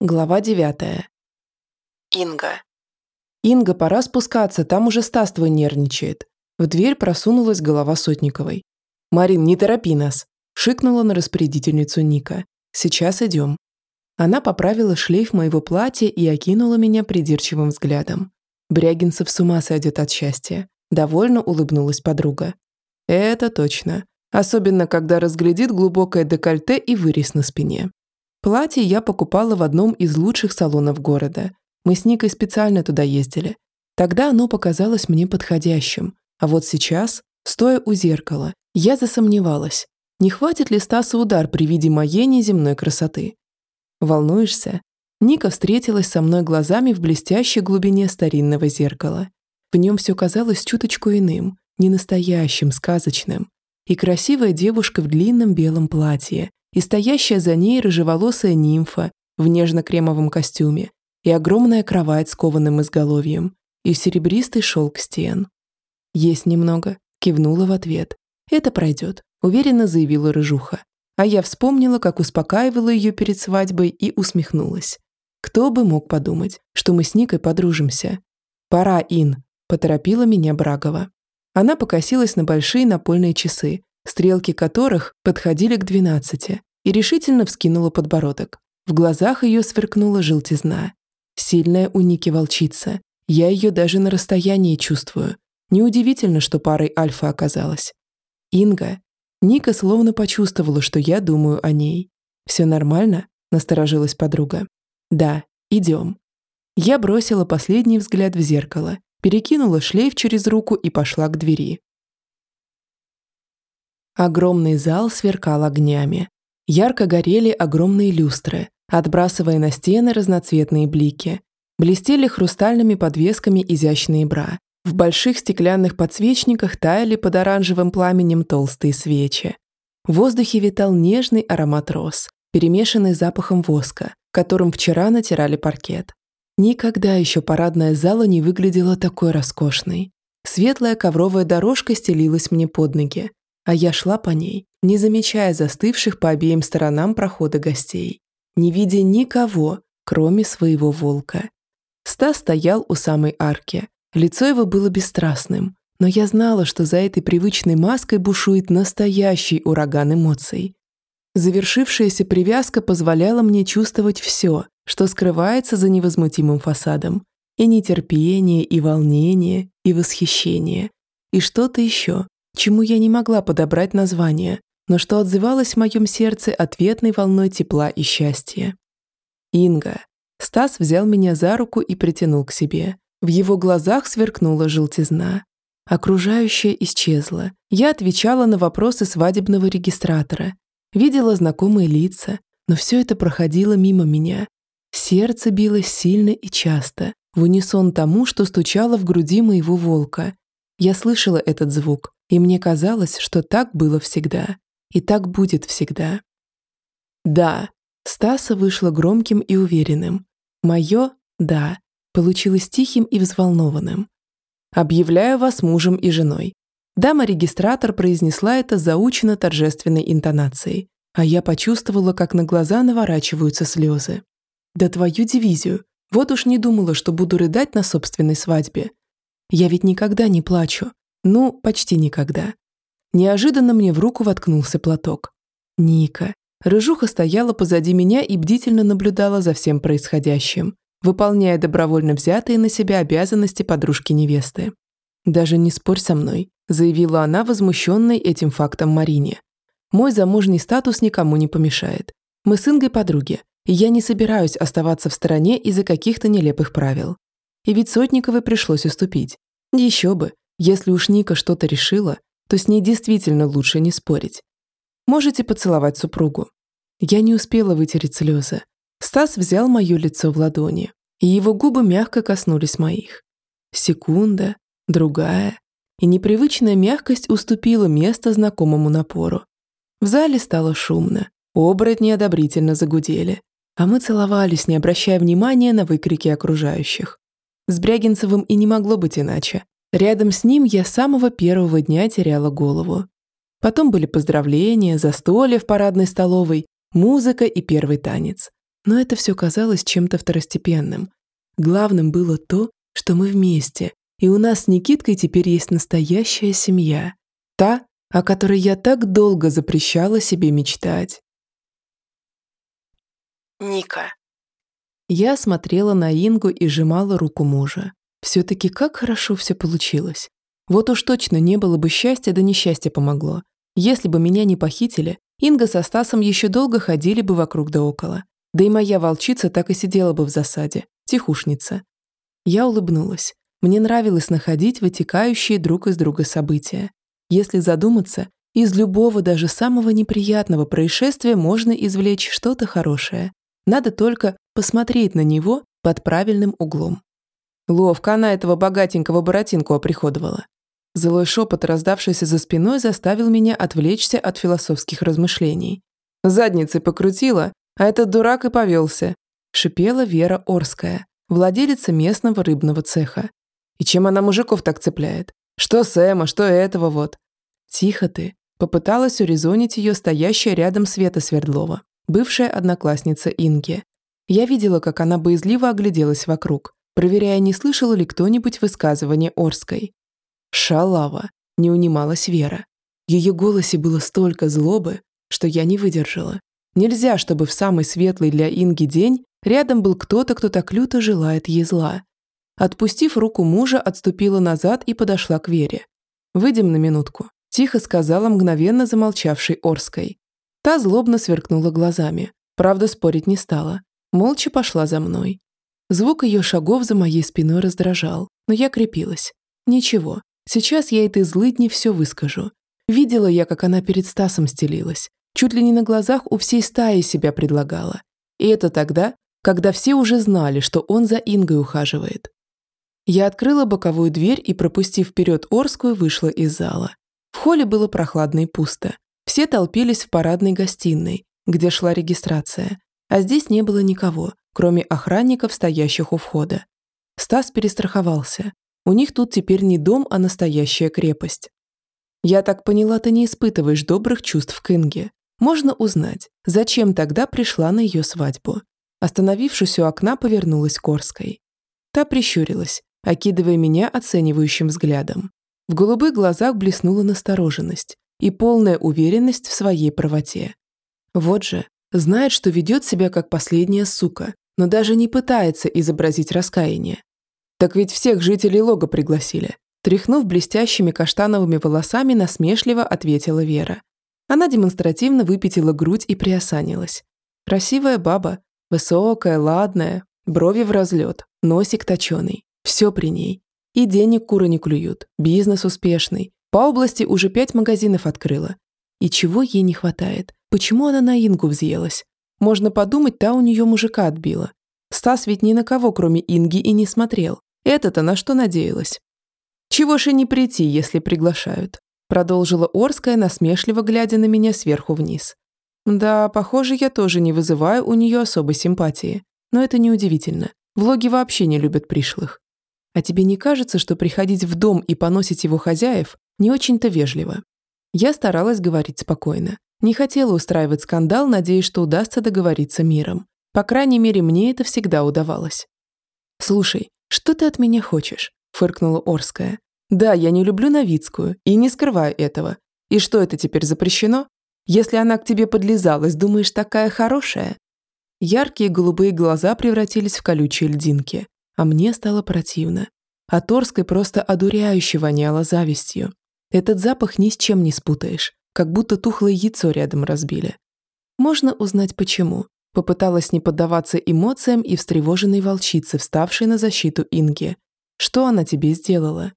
Глава девятая. Инга. «Инга, пора спускаться, там уже Стас твой нервничает». В дверь просунулась голова Сотниковой. «Марин, не торопи нас», – шикнула на распорядительницу Ника. «Сейчас идем». Она поправила шлейф моего платья и окинула меня придирчивым взглядом. Брягинцев с ума сойдет от счастья. Довольно улыбнулась подруга. «Это точно. Особенно, когда разглядит глубокое декольте и вырез на спине. Платье я покупала в одном из лучших салонов города. Мы с Никой специально туда ездили. Тогда оно показалось мне подходящим. А вот сейчас, стоя у зеркала, я засомневалась, не хватит ли Стаса удар при виде моей неземной красоты. Волнуешься? Ника встретилась со мной глазами в блестящей глубине старинного зеркала. В нем все казалось чуточку иным, не настоящим, сказочным. И красивая девушка в длинном белом платье, и стоящая за ней рыжеволосая нимфа в нежно-кремовом костюме, и огромная кровать с кованым изголовьем, и серебристый шелк стен. «Есть немного», — кивнула в ответ. «Это пройдет», — уверенно заявила Рыжуха. А я вспомнила, как успокаивала ее перед свадьбой и усмехнулась. Кто бы мог подумать, что мы с Никой подружимся. «Пора, Ин», — поторопила меня Брагова. Она покосилась на большие напольные часы, стрелки которых подходили к двенадцати, и решительно вскинула подбородок. В глазах ее сверкнула желтизна. Сильная у Ники волчица. Я ее даже на расстоянии чувствую. Неудивительно, что парой Альфа оказалась. Инга. Ника словно почувствовала, что я думаю о ней. «Все нормально?» – насторожилась подруга. «Да, идем». Я бросила последний взгляд в зеркало, перекинула шлейф через руку и пошла к двери. Огромный зал сверкал огнями. Ярко горели огромные люстры, отбрасывая на стены разноцветные блики. Блестели хрустальными подвесками изящные бра. В больших стеклянных подсвечниках таяли под оранжевым пламенем толстые свечи. В воздухе витал нежный аромат роз, перемешанный запахом воска, которым вчера натирали паркет. Никогда еще парадная зала не выглядела такой роскошной. Светлая ковровая дорожка стелилась мне под ноги, а я шла по ней, не замечая застывших по обеим сторонам прохода гостей, не видя никого, кроме своего волка. Стас стоял у самой арки. Лицо его было бесстрастным, но я знала, что за этой привычной маской бушует настоящий ураган эмоций. Завершившаяся привязка позволяла мне чувствовать все, что скрывается за невозмутимым фасадом. И нетерпение, и волнение, и восхищение. И что-то еще, чему я не могла подобрать название, но что отзывалось в моем сердце ответной волной тепла и счастья. Инга. Стас взял меня за руку и притянул к себе. В его глазах сверкнула желтизна. Окружающее исчезло. Я отвечала на вопросы свадебного регистратора. Видела знакомые лица, но все это проходило мимо меня. Сердце билось сильно и часто, в унисон тому, что стучало в груди моего волка. Я слышала этот звук, и мне казалось, что так было всегда. И так будет всегда. Да, Стаса вышло громким и уверенным. Мое «да» получилось тихим и взволнованным. «Объявляю вас мужем и женой». Дама-регистратор произнесла это заучено торжественной интонацией, а я почувствовала, как на глаза наворачиваются слезы. Да твою дивизию. Вот уж не думала, что буду рыдать на собственной свадьбе. Я ведь никогда не плачу, ну, почти никогда. Неожиданно мне в руку воткнулся платок. Ника. Рыжуха стояла позади меня и бдительно наблюдала за всем происходящим, выполняя добровольно взятые на себя обязанности подружки-невесты. «Даже не спорь со мной», – заявила она, возмущенной этим фактом Марине. «Мой замужний статус никому не помешает. Мы с Ингой подруги, и я не собираюсь оставаться в стороне из-за каких-то нелепых правил. И ведь Сотниковой пришлось уступить. Еще бы, если уж Ника что-то решила, то с ней действительно лучше не спорить. Можете поцеловать супругу. Я не успела вытереть слезы. Стас взял мое лицо в ладони, и его губы мягко коснулись моих. Секунда, другая, и непривычная мягкость уступила место знакомому напору. В зале стало шумно, оборотни одобрительно загудели, а мы целовались, не обращая внимания на выкрики окружающих. С Брягинцевым и не могло быть иначе. Рядом с ним я с самого первого дня теряла голову. Потом были поздравления, застолья в парадной столовой, музыка и первый танец. но это все казалось чем-то второстепенным. Главным было то, что мы вместе, и у нас с Никиткой теперь есть настоящая семья. Та, о которой я так долго запрещала себе мечтать. Ника. Я смотрела на Ингу и сжимала руку мужа. Все-таки как хорошо все получилось. Вот уж точно не было бы счастья, да несчастье помогло. Если бы меня не похитили, Инга со Стасом еще долго ходили бы вокруг да около. Да и моя волчица так и сидела бы в засаде, тихушница. Я улыбнулась. Мне нравилось находить вытекающие друг из друга события. Если задуматься, из любого даже самого неприятного происшествия можно извлечь что-то хорошее. Надо только посмотреть на него под правильным углом. Ловко она этого богатенького Боротинку оприходовала. Злой шепот, раздавшийся за спиной, заставил меня отвлечься от философских размышлений. Задницей покрутила, а этот дурак и повелся. Шипела Вера Орская, владелица местного рыбного цеха. И чем она мужиков так цепляет? Что Сэма, что этого вот. Тихо ты. Попыталась урезонить ее стоящая рядом Света Свердлова, бывшая одноклассница Инги. Я видела, как она боязливо огляделась вокруг, проверяя, не слышала ли кто-нибудь высказывание Орской. «Шалава!» – не унималась Вера. В ее голосе было столько злобы, что я не выдержала. Нельзя, чтобы в самый светлый для Инги день рядом был кто-то, кто так люто желает ей зла. Отпустив руку мужа, отступила назад и подошла к Вере. «Выйдем на минутку», – тихо сказала мгновенно замолчавшей Орской. Та злобно сверкнула глазами, правда спорить не стала. Молча пошла за мной. Звук ее шагов за моей спиной раздражал, но я крепилась. Ничего, сейчас я этой злыдне все выскажу. Видела я, как она перед Стасом стелилась. Чуть ли не на глазах у всей стаи себя предлагала. И это тогда, когда все уже знали, что он за Ингой ухаживает. Я открыла боковую дверь и, пропустив вперед Орскую, вышла из зала. В холле было прохладно и пусто. Все толпились в парадной гостиной, где шла регистрация. А здесь не было никого, кроме охранников, стоящих у входа. Стас перестраховался. У них тут теперь не дом, а настоящая крепость. Я так поняла, ты не испытываешь добрых чувств к Инге. Можно узнать, зачем тогда пришла на ее свадьбу. Остановившись у окна, повернулась Корской. Та прищурилась, окидывая меня оценивающим взглядом. В голубых глазах блеснула настороженность и полная уверенность в своей правоте. Вот же, знает, что ведет себя как последняя сука, но даже не пытается изобразить раскаяние. Так ведь всех жителей лога пригласили. Тряхнув блестящими каштановыми волосами, насмешливо ответила Вера. Она демонстративно выпятила грудь и приосанилась. Красивая баба, высокая, ладная, брови в разлет, носик точеный. Все при ней. И денег куры не клюют, бизнес успешный. По области уже пять магазинов открыла. И чего ей не хватает? Почему она на Ингу взъелась? Можно подумать, та у нее мужика отбила. Стас ведь ни на кого, кроме Инги, и не смотрел. Это-то на что надеялась? «Чего же не прийти, если приглашают?» Продолжила Орская, насмешливо глядя на меня сверху вниз. Да, похоже, я тоже не вызываю у нее особой симпатии. Но это неудивительно. Влоги вообще не любят пришлых. А тебе не кажется, что приходить в дом и поносить его хозяев не очень-то вежливо? Я старалась говорить спокойно. Не хотела устраивать скандал, надеясь, что удастся договориться миром. По крайней мере, мне это всегда удавалось. «Слушай, что ты от меня хочешь?» – фыркнула Орская. «Да, я не люблю Новицкую и не скрываю этого. И что это теперь запрещено? Если она к тебе подлизалась, думаешь, такая хорошая?» Яркие голубые глаза превратились в колючие льдинки, а мне стало противно. А Торской просто одуряюще воняло завистью. Этот запах ни с чем не спутаешь как будто тухлое яйцо рядом разбили. Можно узнать почему. Попыталась не поддаваться эмоциям и встревоженной волчице, вставшей на защиту Инги. Что она тебе сделала?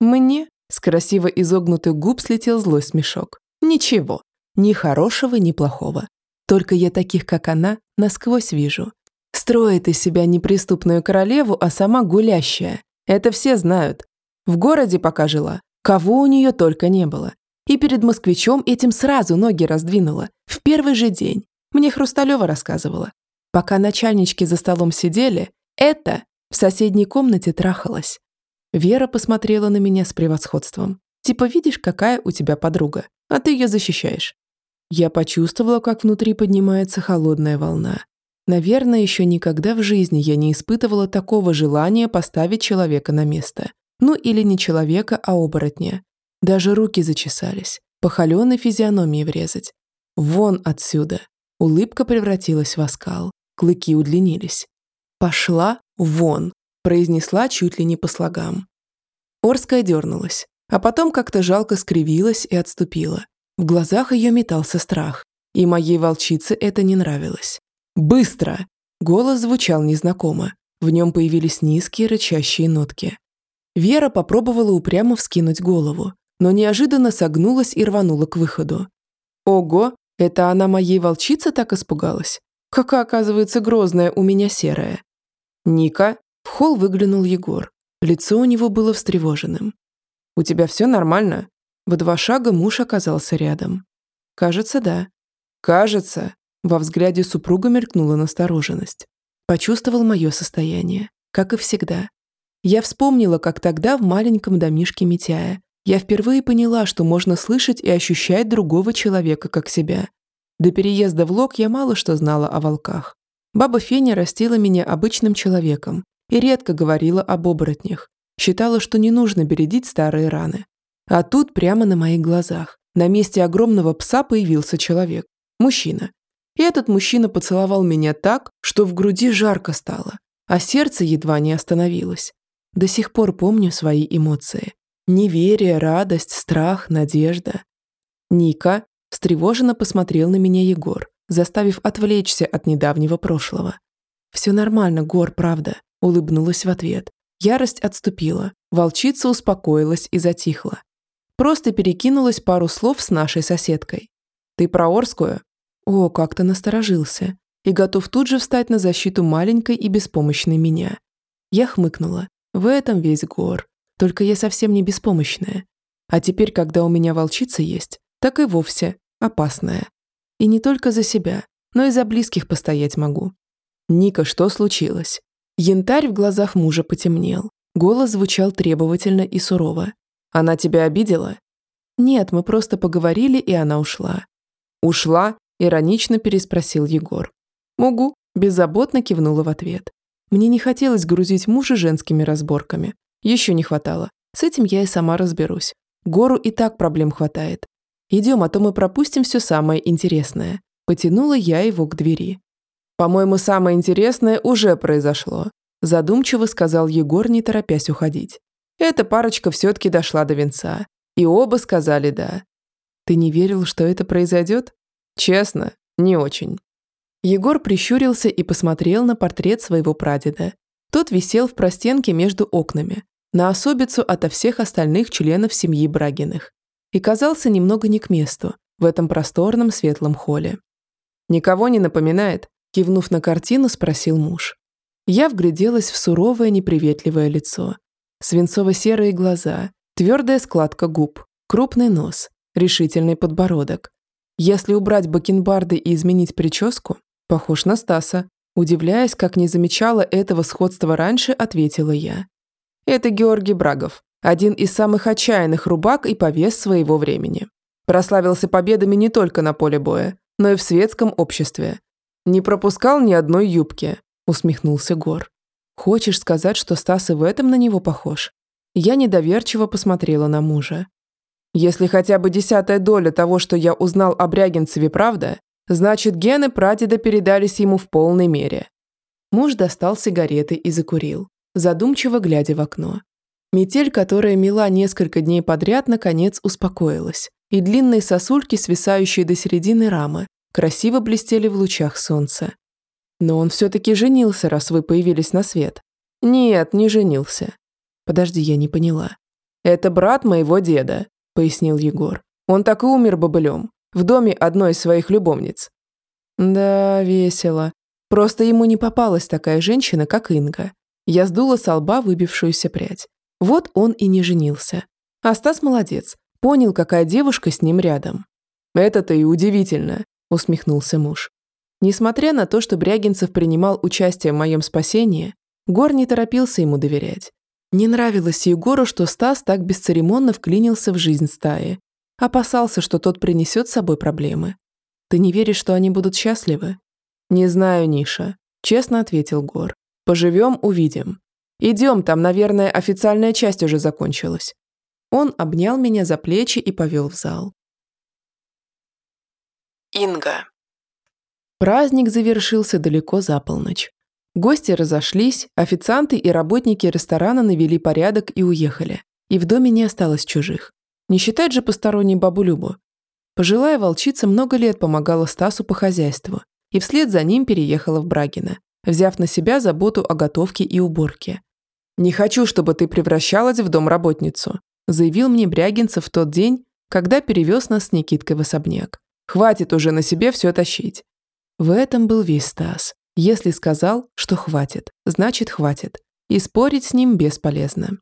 Мне? С красиво изогнутых губ слетел злой смешок. Ничего. Ни хорошего, ни плохого. Только я таких, как она, насквозь вижу. Строит из себя неприступную королеву, а сама гулящая. Это все знают. В городе пока жила. Кого у нее только не было. И перед москвичом этим сразу ноги раздвинула. В первый же день. Мне Хрусталева рассказывала. Пока начальнички за столом сидели, это в соседней комнате трахалось. Вера посмотрела на меня с превосходством. Типа, видишь, какая у тебя подруга, а ты ее защищаешь. Я почувствовала, как внутри поднимается холодная волна. Наверное, еще никогда в жизни я не испытывала такого желания поставить человека на место. Ну или не человека, а оборотня. Даже руки зачесались, по холеной физиономии врезать. Вон отсюда. Улыбка превратилась в оскал. Клыки удлинились. «Пошла вон», произнесла чуть ли не по слогам. Орская дернулась, а потом как-то жалко скривилась и отступила. В глазах ее метался страх, и моей волчице это не нравилось. «Быстро!» Голос звучал незнакомо. В нем появились низкие рычащие нотки. Вера попробовала упрямо вскинуть голову, но неожиданно согнулась и рванула к выходу. «Ого, это она моей волчице так испугалась? Какая, оказывается, грозная у меня серая!» «Ника!» В холл выглянул Егор. Лицо у него было встревоженным. «У тебя все нормально?» В два шага муж оказался рядом. «Кажется, да». «Кажется». Во взгляде супруга мелькнула настороженность. Почувствовал мое состояние, как и всегда. Я вспомнила, как тогда в маленьком домишке Митяя я впервые поняла, что можно слышать и ощущать другого человека как себя. До переезда в Лог я мало что знала о волках. Баба Феня растила меня обычным человеком и редко говорила об оборотнях. Считала, что не нужно бередить старые раны. А тут прямо на моих глазах, на месте огромного пса появился человек. Мужчина. И этот мужчина поцеловал меня так, что в груди жарко стало, а сердце едва не остановилось. До сих пор помню свои эмоции. Неверие, радость, страх, надежда. Ника встревоженно посмотрел на меня Егор, заставив отвлечься от недавнего прошлого. «Все нормально, Гор, правда», — улыбнулась в ответ. Ярость отступила, волчица успокоилась и затихла. Просто перекинулась пару слов с нашей соседкой. «Ты про Орскую?» О, как-то насторожился и готов тут же встать на защиту маленькой и беспомощной меня. Я хмыкнула. В этом весь Гор. Только я совсем не беспомощная. А теперь, когда у меня волчица есть, так и вовсе опасная. И не только за себя, но и за близких постоять могу. Ника, что случилось? Янтарь в глазах мужа потемнел. Голос звучал требовательно и сурово. Она тебя обидела? Нет, мы просто поговорили, и она ушла. Ушла? Иронично переспросил Егор. Могу. Беззаботно кивнула в ответ. Мне не хотелось грузить мужа женскими разборками, еще не хватало. С этим я и сама разберусь. Гору и так проблем хватает. Идем, а то мы пропустим все самое интересное. Потянула я его к двери. По-моему, самое интересное уже произошло. Задумчиво сказал Егор, не торопясь уходить. Эта парочка все-таки дошла до венца. И оба сказали «да». Ты не верил, что это произойдет? Честно, не очень. Егор прищурился и посмотрел на портрет своего прадеда. Тот висел в простенке между окнами, на особицу ото всех остальных членов семьи Брагиных и казался немного не к месту в этом просторном светлом холле. «Никого не напоминает?» – кивнув на картину, спросил муж. Я вгляделась в суровое неприветливое лицо. Свинцово-серые глаза, твердая складка губ, крупный нос, решительный подбородок. Если убрать бакенбарды и изменить прическу, похож на Стаса. Удивляясь, как не замечала этого сходства раньше, ответила я. Это Георгий Брагов, один из самых отчаянных рубак и повес своего времени. Прославился победами не только на поле боя, но и в светском обществе. Не пропускал ни одной юбки, усмехнулся Гор. Хочешь сказать, что Стас и в этом на него похож? Я недоверчиво посмотрела на мужа. Если хотя бы десятая доля того, что я узнал о Брягинцеве, правда, значит, гены прадеда передались ему в полной мере. Муж достал сигареты и закурил задумчиво глядя в окно. Метель, которая мела несколько дней подряд, наконец успокоилась, и длинные сосульки, свисающие до середины рамы, красиво блестели в лучах солнца. Но он все-таки женился, раз вы появились на свет. Нет, не женился. Подожди, я не поняла. Это брат моего деда, пояснил Егор. Он так и умер бобылем, в доме одной из своих любовниц. Да, весело. Просто ему не попалась такая женщина, как Инга. Я сдула со лба выбившуюся прядь. Вот он и не женился. А Стас молодец, понял, какая девушка с ним рядом. «Это-то и удивительно», – усмехнулся муж. Несмотря на то, что Брягинцев принимал участие в моем спасении, Гор не торопился ему доверять. Не нравилось Егору, что Стас так бесцеремонно вклинился в жизнь стаи. Опасался, что тот принесет с собой проблемы. Ты не веришь, что они будут счастливы? Не знаю, Ниша. Честно ответил Гор. Поживем, увидим. Идем, там, наверное, официальная часть уже закончилась. Он обнял меня за плечи и повел в зал. Инга. Праздник завершился далеко за полночь. Гости разошлись, официанты и работники ресторана навели порядок и уехали. И в доме не осталось чужих. Не считать же посторонней бабу Любу. Пожилая волчица много лет помогала Стасу по хозяйству и вслед за ним переехала в Брагино, взяв на себя заботу о готовке и уборке. «Не хочу, чтобы ты превращалась в домработницу», заявил мне Брягинцев в тот день, когда перевез нас с Никиткой в особняк. «Хватит уже на себе все тащить». В этом был весь Стас. Если сказал, что хватит, значит хватит. И спорить с ним бесполезно.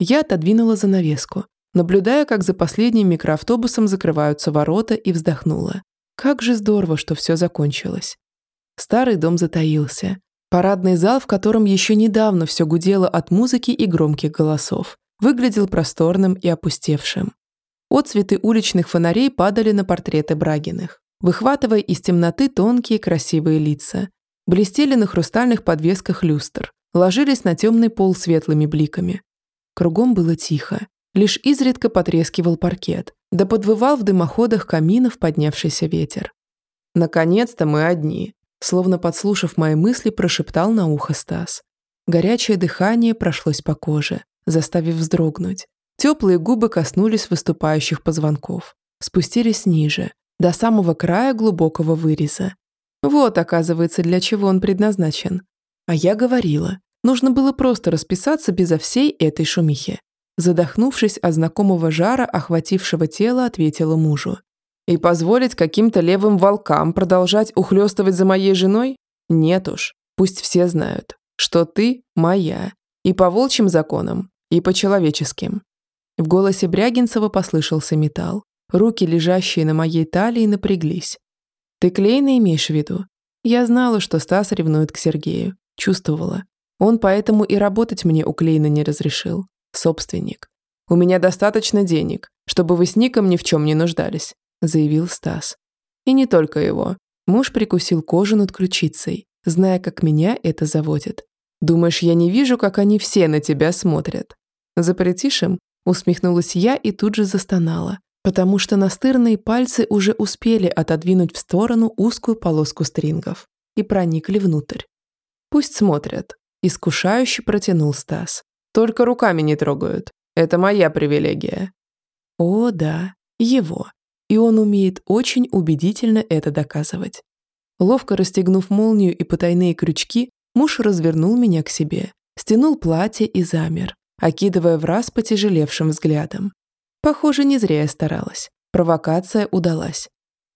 Я отодвинула занавеску, наблюдая, как за последним микроавтобусом закрываются ворота и вздохнула. Как же здорово, что все закончилось. Старый дом затаился. Парадный зал, в котором еще недавно все гудело от музыки и громких голосов, выглядел просторным и опустевшим. Отцветы уличных фонарей падали на портреты Брагиных, выхватывая из темноты тонкие красивые лица, блестели на хрустальных подвесках люстр, ложились на темный пол светлыми бликами. Кругом было тихо, лишь изредка потрескивал паркет, да подвывал в дымоходах каминов поднявшийся ветер. «Наконец-то мы одни», словно подслушав мои мысли, прошептал на ухо Стас. Горячее дыхание прошлось по коже, заставив вздрогнуть. Теплые губы коснулись выступающих позвонков, спустились ниже, до самого края глубокого выреза, вот, оказывается, для чего он предназначен. А я говорила, нужно было просто расписаться безо всей этой шумихи. Задохнувшись от знакомого жара, охватившего тело, ответила мужу. «И позволить каким-то левым волкам продолжать ухлёстывать за моей женой? Нет уж, пусть все знают, что ты моя. И по волчьим законам, и по человеческим». В голосе Брягинцева послышался металл. Руки, лежащие на моей талии, напряглись. Ты Клейна имеешь в виду? Я знала, что Стас ревнует к Сергею. Чувствовала. Он поэтому и работать мне у Клейна не разрешил. Собственник. У меня достаточно денег, чтобы вы с Ником ни в чем не нуждались, заявил Стас. И не только его. Муж прикусил кожу над ключицей, зная, как меня это заводит. Думаешь, я не вижу, как они все на тебя смотрят? Запретишь им? Усмехнулась я и тут же застонала, потому что настырные пальцы уже успели отодвинуть в сторону узкую полоску стрингов и проникли внутрь. «Пусть смотрят», – искушающе протянул Стас. «Только руками не трогают. Это моя привилегия». О, да, его. И он умеет очень убедительно это доказывать. Ловко расстегнув молнию и потайные крючки, муж развернул меня к себе, стянул платье и замер, окидывая в раз потяжелевшим взглядом. Похоже, не зря я старалась. Провокация удалась.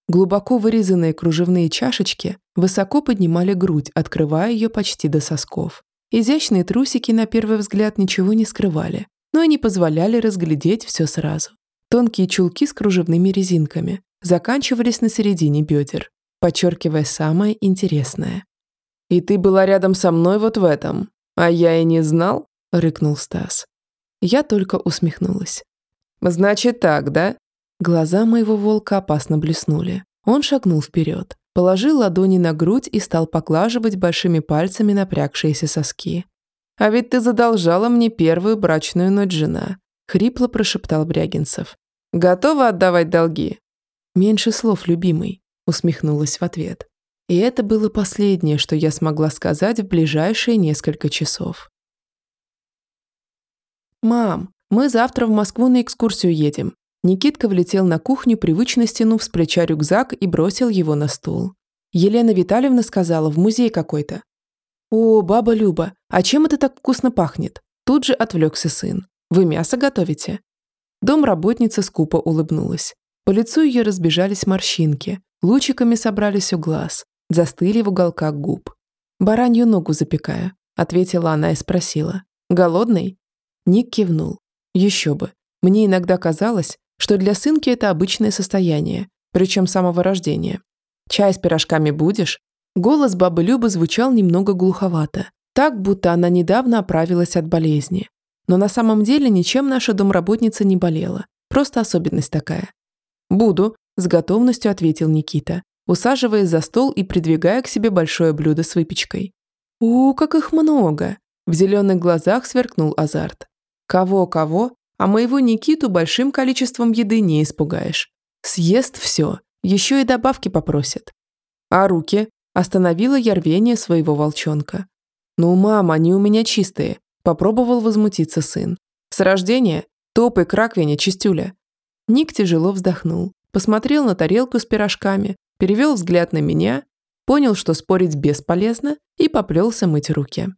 Глубоко вырезанные кружевные чашечки высоко поднимали грудь, открывая ее почти до сосков. Изящные трусики на первый взгляд ничего не скрывали, но и не позволяли разглядеть все сразу. Тонкие чулки с кружевными резинками заканчивались на середине бедер, подчеркивая самое интересное. «И ты была рядом со мной вот в этом, а я и не знал?» – рыкнул Стас. Я только усмехнулась. «Значит так, да?» Глаза моего волка опасно блеснули. Он шагнул вперед, положил ладони на грудь и стал поглаживать большими пальцами напрягшиеся соски. «А ведь ты задолжала мне первую брачную ночь, жена», — хрипло прошептал Брягинцев. «Готова отдавать долги?» «Меньше слов, любимый», — усмехнулась в ответ. И это было последнее, что я смогла сказать в ближайшие несколько часов. «Мам, мы завтра в Москву на экскурсию едем. Никитка влетел на кухню, привычно стянув с плеча рюкзак и бросил его на стол. Елена Витальевна сказала, в музей какой-то. «О, баба Люба, а чем это так вкусно пахнет?» Тут же отвлекся сын. «Вы мясо готовите?» Домработница скупо улыбнулась. По лицу ее разбежались морщинки, лучиками собрались у глаз, застыли в уголках губ. «Баранью ногу запекаю», — ответила она и спросила. «Голодный?» Ник кивнул. Еще бы. Мне иногда казалось, что для сынки это обычное состояние, причем самого рождения. «Чай с пирожками будешь?» Голос бабы Любы звучал немного глуховато, так, будто она недавно оправилась от болезни. Но на самом деле ничем наша домработница не болела, просто особенность такая. «Буду», – с готовностью ответил Никита, усаживаясь за стол и придвигая к себе большое блюдо с выпечкой. «У, как их много!» В зеленых глазах сверкнул азарт. «Кого-кого, а моего Никиту большим количеством еды не испугаешь. Съест все, еще и добавки попросит. А руки? Остановила я рвение своего волчонка. «Ну, мама, они у меня чистые», – попробовал возмутиться сын. «С рождения? Топай к раковине, чистюля». Ник тяжело вздохнул, посмотрел на тарелку с пирожками, перевел взгляд на меня, понял, что спорить бесполезно, и поплелся мыть руки.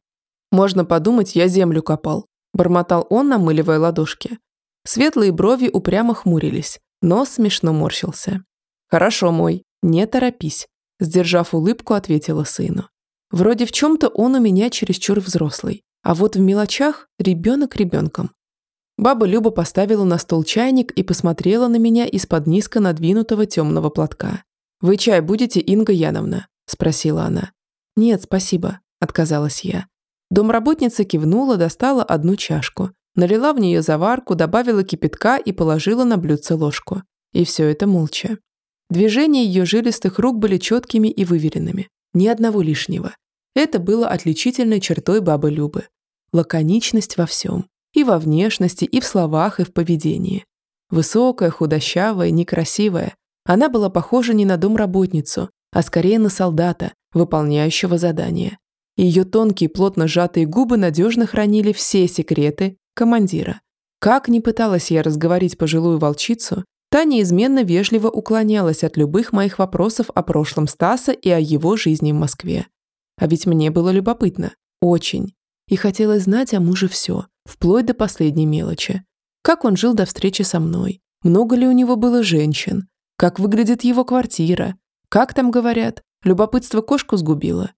«Можно подумать, я землю копал», бормотал он, намыливая ладошки. Светлые брови упрямо хмурились, нос смешно морщился. «Хорошо, мой, не торопись», сдержав улыбку, ответила сыну. Вроде в чем-то он у меня чересчур взрослый, а вот в мелочах ребенок ребенком. Баба Люба поставила на стол чайник и посмотрела на меня из-под низко надвинутого темного платка. «Вы чай будете, Инга Яновна?» – спросила она. «Нет, спасибо», – отказалась я. Домработница кивнула, достала одну чашку, налила в нее заварку, добавила кипятка и положила на блюдце ложку. И все это молча. Движения ее жилистых рук были четкими и выверенными. Ни одного лишнего. Это было отличительной чертой бабы Любы. Лаконичность во всем. И во внешности, и в словах, и в поведении. Высокая, худощавая, некрасивая. Она была похожа не на домработницу, а скорее на солдата, выполняющего задание. Ее тонкие, плотно сжатые губы надежно хранили все секреты командира. Как ни пыталась я разговорить пожилую волчицу, та неизменно вежливо уклонялась от любых моих вопросов о прошлом Стаса и о его жизни в Москве. А ведь мне было любопытно. Очень. И хотелось знать о муже все, вплоть до последней мелочи. Как он жил до встречи со мной? Много ли у него было женщин? Как выглядит его квартира? Как там говорят? Любопытство кошку сгубило.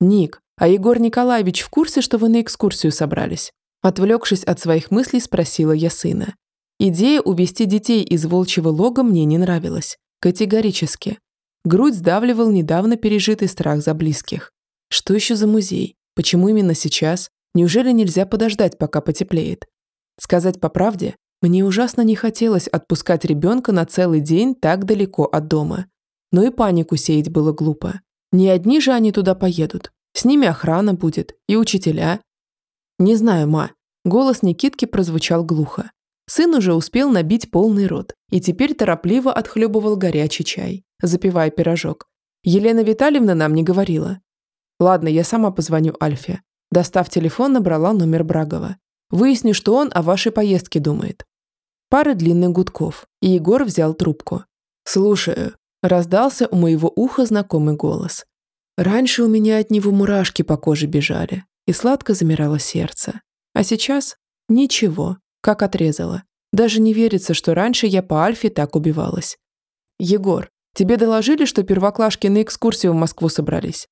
Ник, «А Егор Николаевич в курсе, что вы на экскурсию собрались?» Отвлекшись от своих мыслей, спросила я сына. Идея увести детей из волчьего лога мне не нравилась. Категорически. Грудь сдавливал недавно пережитый страх за близких. Что еще за музей? Почему именно сейчас? Неужели нельзя подождать, пока потеплеет? Сказать по правде, мне ужасно не хотелось отпускать ребенка на целый день так далеко от дома. Но и панику сеять было глупо. Не одни же они туда поедут. С ними охрана будет и учителя. Не знаю, ма. Голос Никитки прозвучал глухо. Сын уже успел набить полный рот и теперь торопливо отхлебывал горячий чай, запивая пирожок. Елена Витальевна нам не говорила. Ладно, я сама позвоню Альфе. Достав телефон, набрала номер Брагова. Выясню, что он о вашей поездке думает. Пара длинных гудков, и Егор взял трубку. «Слушаю», – раздался у моего уха знакомый голос. Раньше у меня от него мурашки по коже бежали, и сладко замирало сердце. А сейчас ничего, как отрезало. Даже не верится, что раньше я по Альфе так убивалась. «Егор, тебе доложили, что первоклашки на экскурсию в Москву собрались?»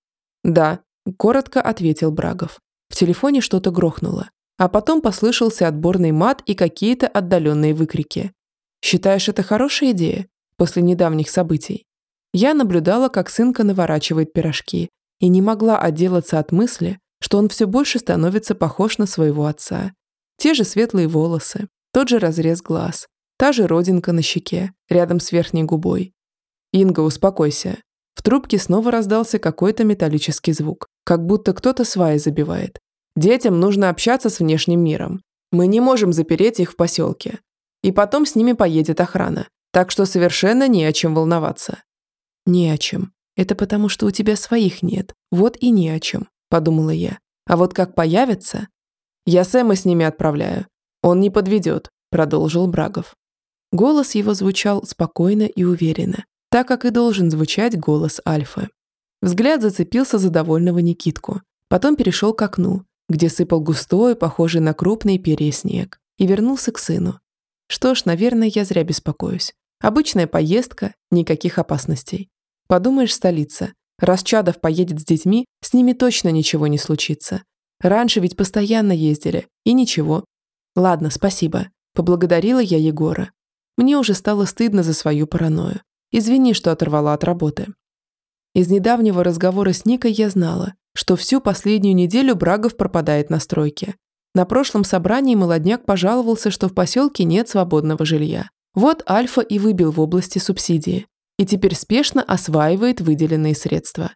«Да», – коротко ответил Брагов. В телефоне что-то грохнуло, а потом послышался отборный мат и какие-то отдаленные выкрики. «Считаешь, это хорошая идея?» После недавних событий. Я наблюдала, как сынка наворачивает пирожки, и не могла отделаться от мысли, что он все больше становится похож на своего отца. Те же светлые волосы, тот же разрез глаз, та же родинка на щеке, рядом с верхней губой. «Инга, успокойся». Трубке снова раздался какой-то металлический звук, как будто кто-то сваи забивает. «Детям нужно общаться с внешним миром. Мы не можем запереть их в поселке. И потом с ними поедет охрана, так что совершенно не о чем волноваться. «Не о чем. Это потому, что у тебя своих нет. Вот и не о чем», – подумала я. «А вот как появятся...» «Я Сэма с ними отправляю. Он не подведет», – продолжил Брагов. Голос его звучал спокойно и уверенно, так как и должен звучать голос Альфы. Взгляд зацепился за довольного Никитку, потом перешел к окну, где сыпал густой, похожий на крупный перья снег, и вернулся к сыну. Что ж, наверное, я зря беспокоюсь. Обычная поездка, никаких опасностей. Подумаешь, столица. Раз Чадов поедет с детьми, с ними точно ничего не случится. Раньше ведь постоянно ездили, и ничего. Ладно, спасибо. Поблагодарила я Егора. Мне уже стало стыдно за свою паранойю. Извини, что оторвала от работы. Из недавнего разговора с Никой я знала, что всю последнюю неделю Брагов пропадает на стройке. На прошлом собрании молодняк пожаловался, что в поселке нет свободного жилья. Вот Альфа и выбил в области субсидии. и теперь спешно осваивает выделенные средства.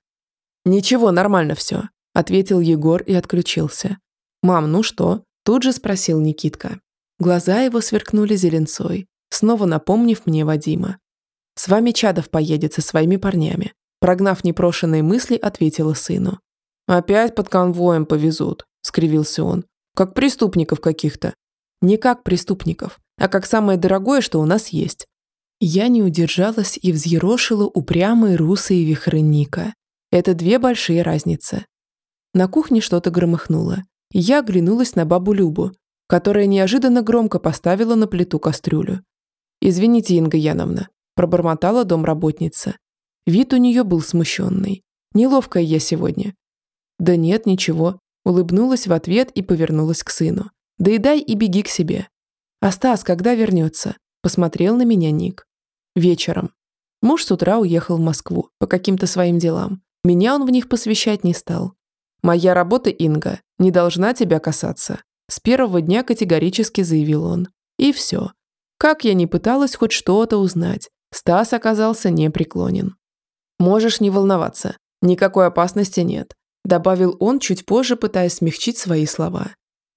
«Ничего, нормально все», – ответил Егор и отключился. «Мам, ну что?» – тут же спросил Никитка. Глаза его сверкнули зеленцой, снова напомнив мне Вадима. «С вами Чадов поедет со своими парнями», прогнав непрошенные мысли, ответила сыну. «Опять под конвоем повезут», – скривился он. «Как преступников каких-то». «Не как преступников, а как самое дорогое, что у нас есть». Я не удержалась и взъерошила упрямые русые вихры Ника. Это две большие разницы. На кухне что-то громыхнуло. Я оглянулась на бабу Любу, которая неожиданно громко поставила на плиту кастрюлю. «Извините, Инга Яновна», – пробормотала домработница. Вид у нее был смущенный. «Неловкая я сегодня». «Да нет, ничего», – улыбнулась в ответ и повернулась к сыну. «Доедай и беги к себе». «А Стас когда вернется?» – посмотрел на меня Ник. «Вечером». Муж с утра уехал в Москву по каким-то своим делам. Меня он в них посвящать не стал. «Моя работа, Инга, не должна тебя касаться», с первого дня категорически заявил он. И все. Как я ни пыталась хоть что-то узнать, Стас оказался непреклонен. «Можешь не волноваться, никакой опасности нет», добавил он чуть позже, пытаясь смягчить свои слова.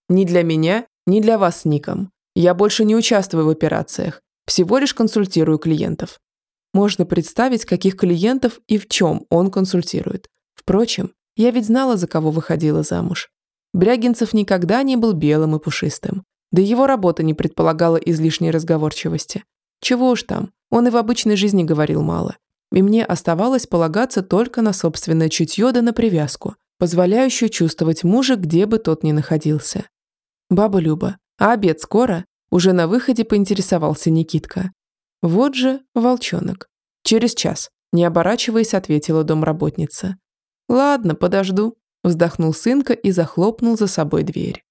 «Ни для меня, ни для вас с Ником. Я больше не участвую в операциях, всего лишь консультирую клиентов». Можно представить, каких клиентов и в чем он консультирует. Впрочем, я ведь знала, за кого выходила замуж. Брягинцев никогда не был белым и пушистым. Да его работа не предполагала излишней разговорчивости. Чего уж там, он и в обычной жизни говорил мало. И мне оставалось полагаться только на собственное чутье да на привязку, позволяющую чувствовать мужа, где бы тот ни находился. «Баба Люба, а обед скоро?» Уже на выходе поинтересовался Никитка. Вот же волчонок. Через час, не оборачиваясь, ответила домработница. «Ладно, подожду», – вздохнул сынка и захлопнул за собой дверь.